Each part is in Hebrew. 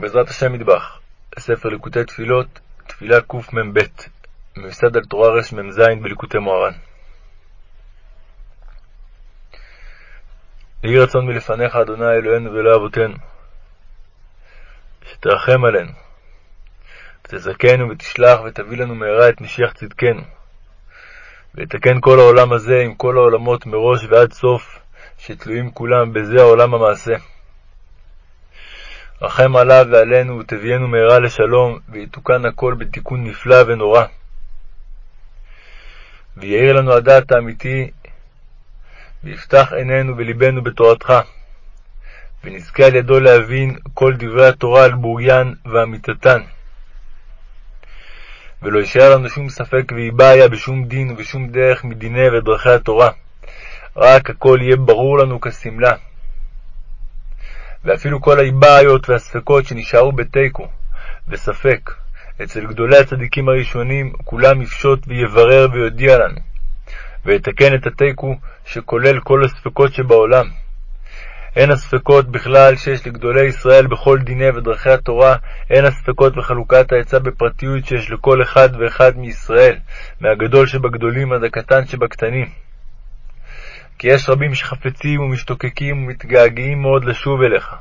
בעזרת השם מטבח, ספר ליקוטי תפילות, תפילה קמ"ב, מיוסד על תורה רמ"ז בליקוטי מוהר"ן. יהי רצון מלפניך, אדוני אלוהינו ואלוהי אבותינו, שתרחם עלינו, ותזכנו ותשלח ותביא לנו מהרה את משיח צדקנו, ויתקן כל העולם הזה עם כל העולמות מראש ועד סוף, שתלויים כולם בזה העולם המעשה. רחם עליו ועלינו, ותביאנו מהרה לשלום, ויתוקן הכל בתיקון נפלא ונורא. ויאיר לנו הדעת האמיתי, ויפתח עינינו ולבנו בתורתך, ונזכה על ידו להבין כל דברי התורה על בוריין ואמיתתן. ולא יישאר לנו שום ספק ואיבעיה בשום דין ובשום דרך מדיני ודרכי התורה, רק הכל יהיה ברור לנו כשמלה. ואפילו כל האיבעיות והספקות שנשארו בתיקו וספק אצל גדולי הצדיקים הראשונים, כולם יפשוט ויברר ויודיע לנו, ויתקן את התיקו שכולל כל הספקות שבעולם. הן הספקות בכלל שיש לגדולי ישראל בכל דיני ודרכי התורה, הן הספקות וחלוקת העצה בפרטיות שיש לכל אחד ואחד מישראל, מהגדול שבגדולים עד הקטן שבקטנים. כי יש רבים שחפצים ומשתוקקים ומתגעגעים מאוד לשוב אליך.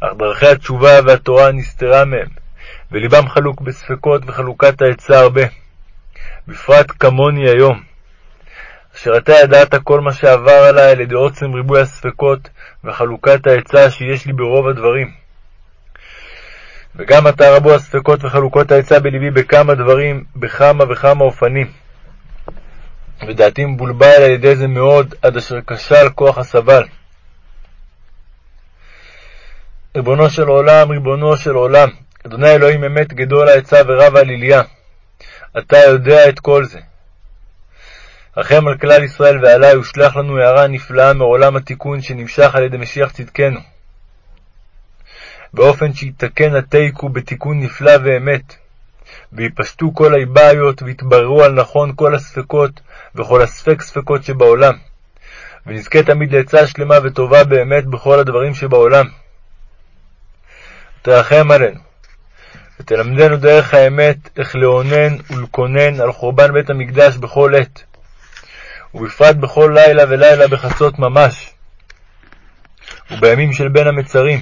אך דרכי התשובה והתורה נסתרה מהם, ולבם חלוק בספקות וחלוקת העצה הרבה. בפרט כמוני היום, אשר אתה ידעת כל מה שעבר עלי על ידי עוצם ריבוי הספקות וחלוקת העצה שיש לי ברוב הדברים. וגם אתה רבו הספקות וחלוקות העצה בלבי בכמה דברים, בכמה וכמה אופנים. ודעתי מבולבל על ידי זה מאוד, עד אשר כשל כוח הסבל. ריבונו של עולם, ריבונו של עולם, אדוני אלוהים אמת גדול העצה ורב העליליה. אתה יודע את כל זה. רחם על כלל ישראל ועלי, ושלח לנו הערה נפלאה מעולם התיקון שנמשך על ידי משיח צדקנו. באופן שיתקן התיקו בתיקון נפלא ואמת, ויפשטו כל האיבעיות, ויתבררו על נכון כל הספקות, וכל הספק ספקות שבעולם, ונזכה תמיד לעצה שלמה וטובה באמת בכל הדברים שבעולם. תרחם עלינו, ותלמדנו דרך האמת איך לאונן ולקונן על חורבן בית המקדש בכל עת, ובפרט בכל לילה ולילה בחצות ממש, ובימים של בין המצרים,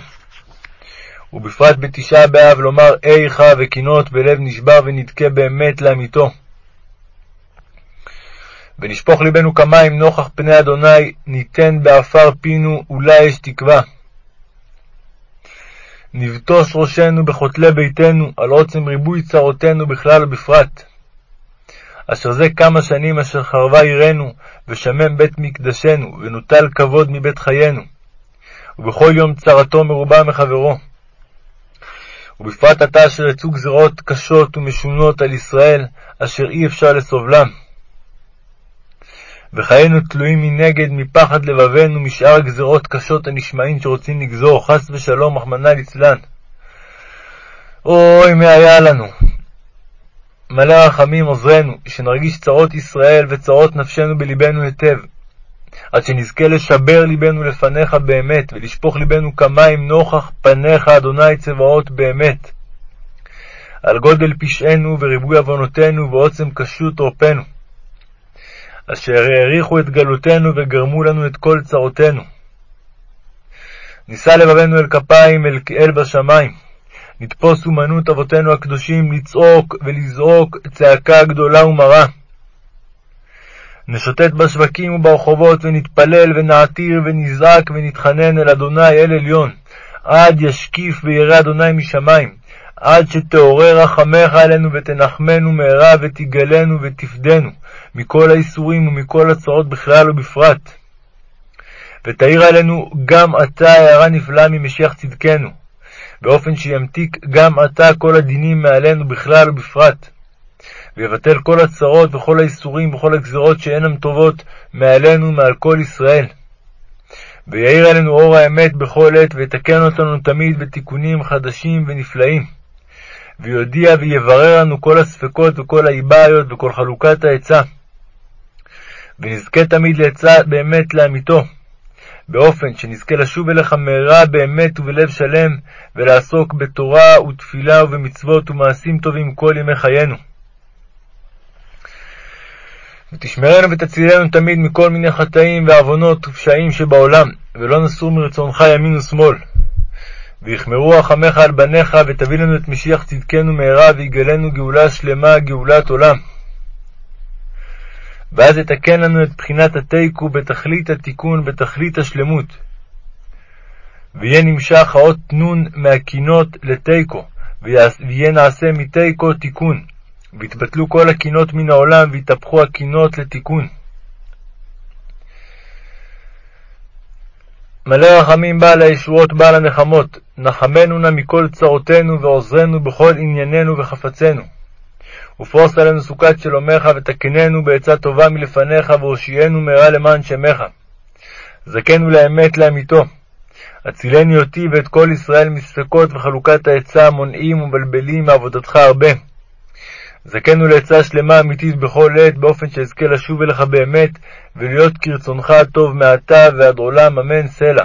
ובפרט בתשעה באב לומר איכה וקינות בלב נשבר ונדכה באמת לאמיתו. ונשפוך ליבנו כמים נוכח פני אדוני, ניתן בעפר פינו, אולי יש תקווה. נבטוש ראשנו בכותלי ביתנו, על עוצם ריבוי צרותינו בכלל ובפרט. אשר זה כמה שנים אשר חרבה עירנו, ושמם בית מקדשנו, ונוטל כבוד מבית חיינו, ובכל יום צרתו מרובה מחברו. ובפרט עתה אשר יצאו גזירות קשות ומשונות על ישראל, אשר אי אפשר לסובלם. וחיינו תלויים מנגד מפחד לבבנו משאר הגזירות קשות הנשמעים שרוצים לגזור, חס ושלום, רחמנא ליצלן. אוי, מה היה לנו! מלא רחמים עוזרנו, שנרגיש צרות ישראל וצרות נפשנו בלבנו היטב, עד שנזכה לשבר ליבנו לפניך באמת, ולשפוך ליבנו כמים נוכח פניך, אדוני צבאות באמת, על גודל פשענו וריבוי עוונותינו ועוצם קשות עורפנו. אשר האריכו את גלותנו וגרמו לנו את כל צרותינו. נישא לבבנו אל כפיים אל אל בשמיים, נתפוס אומנות אבותינו הקדושים לצעוק ולזעוק צעקה גדולה ומרה. נשוטט בשווקים וברחובות ונתפלל ונעתיר ונזעק ונתחנן אל אדוני אל עליון, עד ישקיף וירא אדוני משמיים, עד שתעורר רחמך עלינו ותנחמנו מהרה ותגלנו ותפדנו מכל האיסורים ומכל הצרות בכלל ובפרט. ותאיר עלינו גם עתה הערה נפלאה ממשיח צדקנו, באופן שימתיק גם עתה כל הדינים מעלינו בכלל ובפרט, ויבטל כל הצרות וכל האיסורים וכל הגזרות שאינן טובות מעלינו מעל כל ישראל. ויאיר עלינו אור האמת בכל עת, ויתקן אותנו תמיד בתיקונים חדשים ונפלאים. ויודיע ויברר לנו כל הספקות וכל האיבעיות וכל חלוקת העצה. ונזכה תמיד לעצה באמת לאמיתו, באופן שנזכה לשוב אליך מהרה באמת ובלב שלם, ולעסוק בתורה ותפילה ובמצוות ומעשים טובים כל ימי חיינו. ותשמרנו ותצילנו תמיד מכל מיני חטאים ועוונות ופשעים שבעולם, ולא נסור מרצונך ימין ושמאל. ויחמרו רחמך על בניך, ותביא לנו את משיח צדקנו מהרה, ויגלנו גאולה שלמה, גאולת עולם. ואז יתקן לנו את בחינת התיקו בתכלית התיקון, בתכלית השלמות. ויהיה נמשך האות נון מהקינות לתיקו, ויהיה נעשה מתיקו תיקון, ויתבטלו כל הקינות מן העולם, ויתהפכו הקינות לתיקון. מלא רחמים בעל הישועות בעל הנחמות, נחמנו נא מכל צרותינו ועוזרנו בכל ענייננו וחפצינו. ופרוס עלינו סוכת שלומך, ותקננו בעצה טובה מלפניך, והושיענו מהרה למען שמך. זכנו לאמת לאמיתו. הצילני אותי ואת כל ישראל מספקות וחלוקת העצה המונעים ומבלבלים מעבודתך הרבה. זכנו לעצה שלמה אמיתית בכל עת, באופן שאזכה לשוב אליך באמת, ולהיות כרצונך הטוב מעתה ועד עולם, אמן סלע.